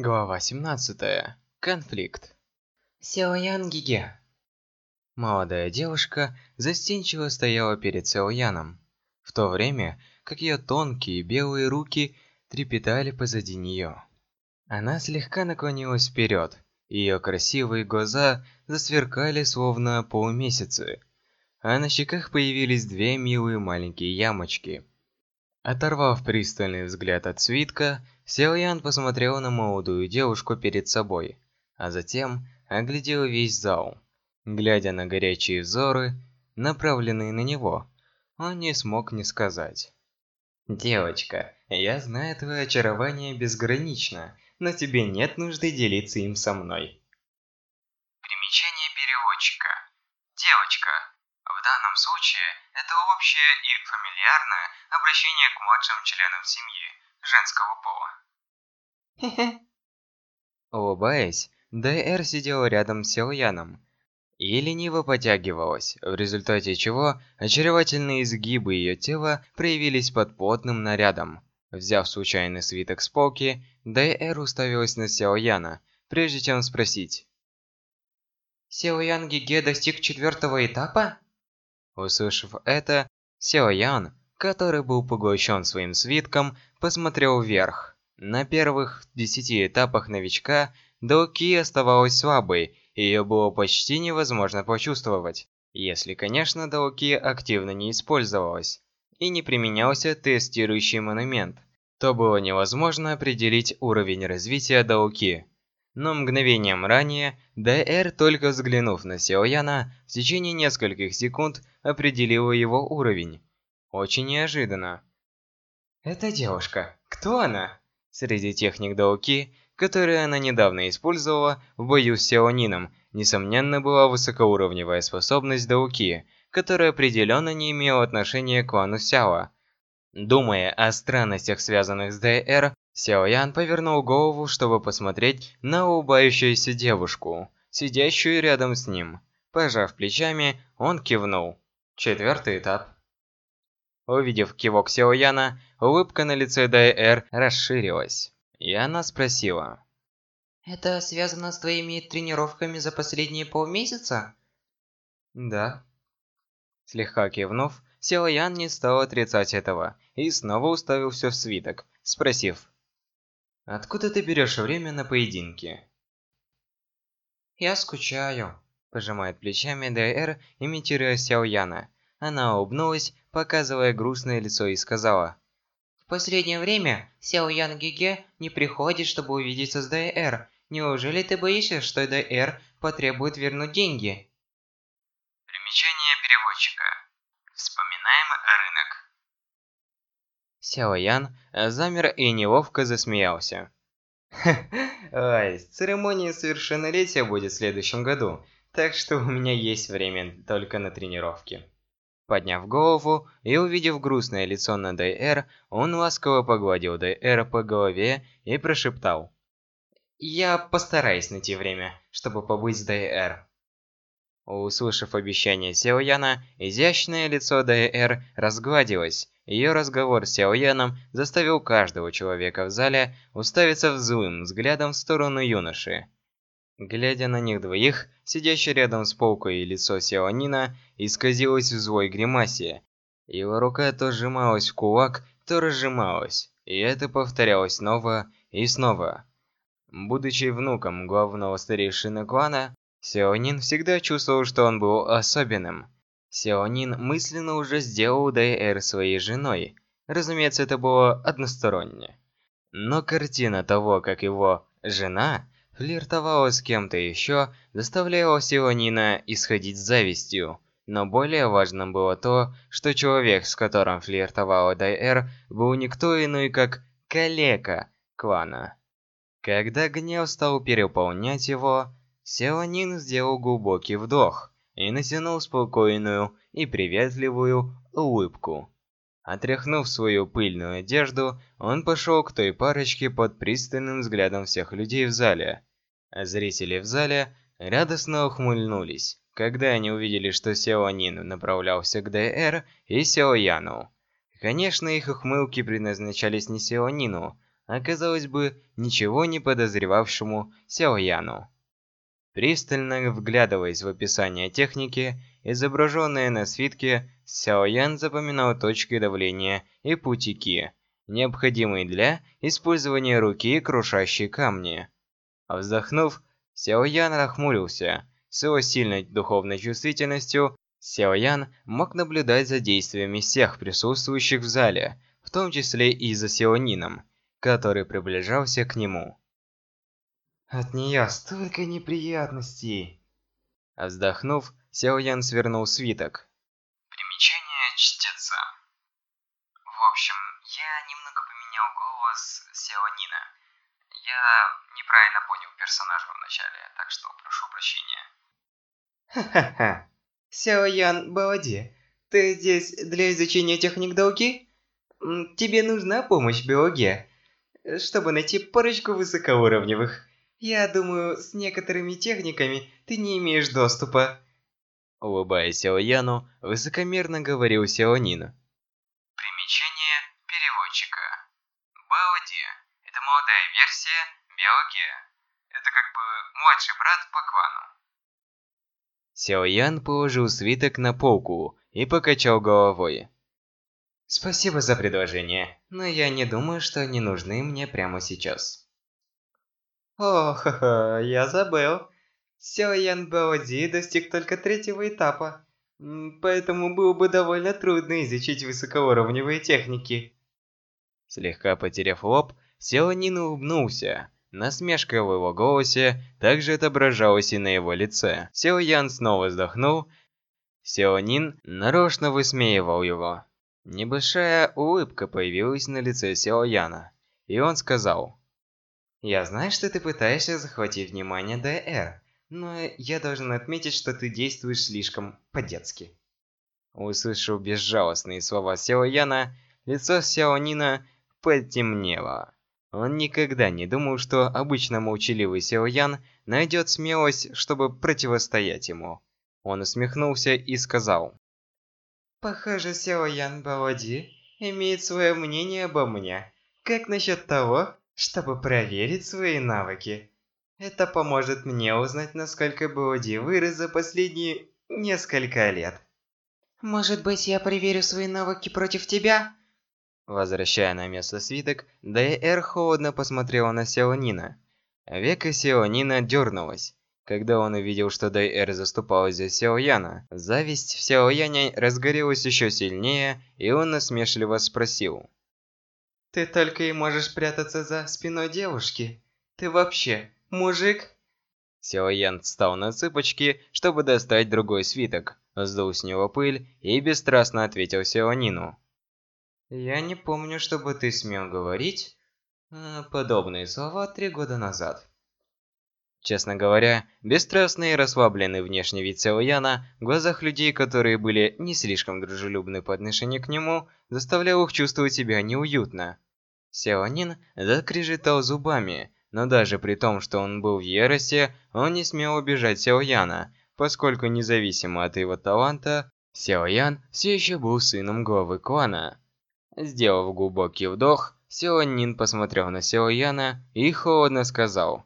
Глава 17. Конфликт. Сяоян Гиге. Молодая девушка застенчиво стояла перед Сяояном, в то время как ее тонкие белые руки трепетали позади нее. Она слегка наклонилась вперед, и ее красивые глаза засверкали словно полумесяцы, а на щеках появились две милые маленькие ямочки. Оторвав пристальный взгляд от свитка, Сяоян посмотрел на молодую девушку перед собой, а затем оглядел весь зал. Глядя на горячие взоры, направленные на него, он не смог не сказать. «Девочка, я знаю твое очарование безгранично, но тебе нет нужды делиться им со мной». Примечание переводчика. Девочка. В данном случае общее и фамильярное обращение к младшим членам семьи женского пола. Хе-хе. Улыбаясь, Дэр сидела рядом с Силуяном и лениво потягивалась, в результате чего очаровательные изгибы ее тела проявились под плотным нарядом. Взяв случайный свиток с полки, Дэр уставилась на Сяояна, прежде чем спросить. Сяоян Гиге достиг четвертого этапа? Услышав это, Сяоян, который был поглощен своим свитком, посмотрел вверх. На первых десяти этапах новичка Доуки оставалась слабой, ее было почти невозможно почувствовать, если, конечно, Доуки активно не использовалась и не применялся тестирующий монумент, то было невозможно определить уровень развития Доуки. Но мгновением ранее, Дэр, только взглянув на Сеояна, в течение нескольких секунд определила его уровень. Очень неожиданно. Эта девушка, кто она? Среди техник Дауки, которые она недавно использовала в бою с Сеонином, несомненно была высокоуровневая способность Дауки, которая определенно не имела отношения к клану Сяо. Думая о странностях, связанных с ДР, Сяо повернул голову, чтобы посмотреть на улыбающуюся девушку, сидящую рядом с ним. Пожав плечами, он кивнул. Четвертый этап. Увидев кивок Сяо Яна, улыбка на лице Дайэр расширилась. И она спросила. Это связано с твоими тренировками за последние полмесяца? Да. Слегка кивнув, Сяо Ян не стал отрицать этого и снова уставился в свиток, спросив. «Откуда ты берешь время на поединки?» «Я скучаю», – пожимает плечами Дайэр, имитируя Сяо Яна. Она улыбнулась, показывая грустное лицо, и сказала. «В последнее время Сяо Ян Гиге не приходит, чтобы увидеться с Дайэр. Неужели ты боишься, что Дайэр потребует вернуть деньги?» Примечание переводчика. Вспоминаем рынок. Сяо Ян замер и неловко засмеялся. Ой, церемония совершеннолетия будет в следующем году, так что у меня есть время только на тренировки. Подняв голову и увидев грустное лицо на Дайэр, он ласково погладил Дайэра по голове и прошептал. «Я постараюсь найти время, чтобы побыть с Дайэр». Услышав обещание Сяояна, изящное лицо Дайэр разгладилось. Ее разговор с Сяояном заставил каждого человека в зале уставиться злым взглядом в сторону юноши. Глядя на них двоих, сидящий рядом с полкой лицо Сяонина исказилось в злой гримасе. Его рука то сжималась в кулак, то разжималась, и это повторялось снова и снова. Будучи внуком главного старейшины клана, Сяонин всегда чувствовал, что он был особенным. Сяонин мысленно уже сделал Дайэр своей женой. Разумеется, это было односторонне. Но картина того, как его жена флиртовала с кем-то еще, заставляла Силанина исходить с завистью. Но более важным было то, что человек, с которым флиртовала Дайэр, был никто иной, как калека клана. Когда гнев стал переполнять его, Селанин сделал глубокий вдох и натянул спокойную и приветливую улыбку. Отряхнув свою пыльную одежду, он пошел к той парочке под пристальным взглядом всех людей в зале. А зрители в зале радостно ухмыльнулись, когда они увидели, что Сяо Нин направлялся к Дэр и Сяо Яну. Конечно, их ухмылки предназначались не Сяо Нину, оказалось бы, ничего не подозревавшему Сяо Яну. Пристально вглядываясь в описание техники, изображенное на свитке, Сяо Ян запоминал точки давления и пути Ки, необходимые для использования руки, крушащей камни. Вздохнув, Сяо Ян нахмурился. С его сильной духовной чувствительностью Сяо Ян мог наблюдать за действиями всех присутствующих в зале, в том числе и за Сионином, который приближался к нему. От нее столько неприятностей. Вздохнув, Сяо Ян свернул свиток. Примечание чтеца. В общем, я немного поменял голос Сеонина. Я неправильно понял персонажа вначале, так что прошу прощения. Ха-ха-ха. Сяо Ян Баоди, ты здесь для изучения техник Дауки? Тебе нужна помощь в биологии, чтобы найти парочку высокоуровневых. Я думаю, с некоторыми техниками ты не имеешь доступа. Улыбаясь Сяо Яну, высокомерно говорил Сяо Нин. Примечание переводчика. Баоди – это молодая версия биология. Это как бы младший брат по клану. Сяо Ян положил свиток на полку и покачал головой. Спасибо за предложение, но я не думаю, что они нужны мне прямо сейчас. О, ха-ха, я забыл. Сяо Ян Баоди достиг только третьего этапа, поэтому было бы довольно трудно изучить высокоуровневые техники. Слегка потеряв лоб, Сяо Нин улыбнулся. Насмешка в его голосе также отображалась и на его лице. Сяо Ян снова вздохнул. Сяо Нин нарочно высмеивал его. Небольшая улыбка появилась на лице Сяо Яна, и он сказал. «Я знаю, что ты пытаешься захватить внимание ДР, но я должен отметить, что ты действуешь слишком по-детски». Услышав безжалостные слова Сяо Яна, лицо Сяо Нина потемнело. Он никогда не думал, что обычно молчаливый Сяо Ян найдет смелость, чтобы противостоять ему. Он усмехнулся и сказал. «Похоже, Сяо Ян Баоди имеет свое мнение обо мне. Как насчет того, чтобы проверить свои навыки?» Это поможет мне узнать, насколько Боди вырос за последние несколько лет. Может быть, я проверю свои навыки против тебя? Возвращая на место свиток, Дайэр холодно посмотрела на Сеонина. Века Сеонина дернулась, когда он увидел, что Дайэр заступалась за Сеояна. Зависть в Сеояне разгорелась еще сильнее, и он насмешливо спросил. «Ты только и можешь прятаться за спиной девушки? Ты вообще мужик?» Сяо Ян встал на цыпочки, чтобы достать другой свиток, сдул с него пыль и бесстрастно ответил Сяо Нину. «Я не помню, чтобы ты смел говорить э, подобные слова три года назад». Честно говоря, бесстрастный и расслабленный внешний вид Сяо Яна в глазах людей, которые были не слишком дружелюбны по отношению к нему, заставлял их чувствовать себя неуютно. Сяо Нин закрежетал зубами, но даже при том, что он был в ярости, он не смел убежать Сяо Яна, поскольку независимо от его таланта, Сяо Ян все еще был сыном главы клана. Сделав глубокий вдох, Нин посмотрел на Яна и холодно сказал.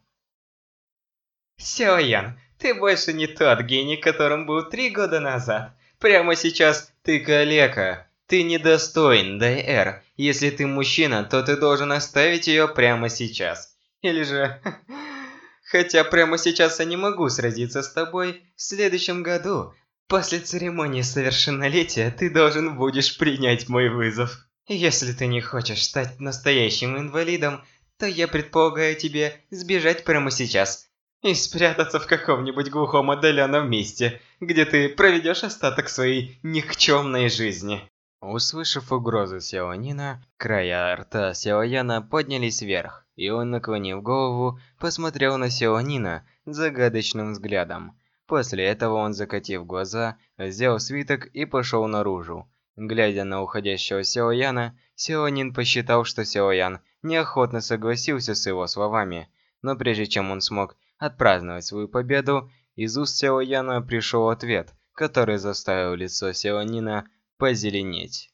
«Сяо Ян, ты больше не тот гений, которым был три года назад. Прямо сейчас ты калека. Ты недостоин Дайэр. Если ты мужчина, то ты должен оставить ее прямо сейчас. Или же... Хотя прямо сейчас я не могу сразиться с тобой, в следующем году, после церемонии совершеннолетия, ты должен будешь принять мой вызов. Если ты не хочешь стать настоящим инвалидом, то я предполагаю тебе сбежать прямо сейчас и спрятаться в каком-нибудь глухом отдаленном месте, где ты проведешь остаток своей никчемной жизни. Услышав угрозу Сяонина, края рта Сяояна поднялись вверх и он, наклонив голову, посмотрел на Сеонина загадочным взглядом. После этого он, закатив глаза, взял свиток и пошел наружу. Глядя на уходящего Сеояна, Сеонин посчитал, что Сеоян неохотно согласился с его словами. Но прежде чем он смог отпраздновать свою победу, из уст Сеояна пришел ответ, который заставил лицо Сеонина позеленеть.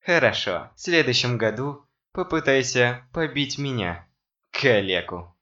«Хорошо, в следующем году попытайся побить меня, калеку.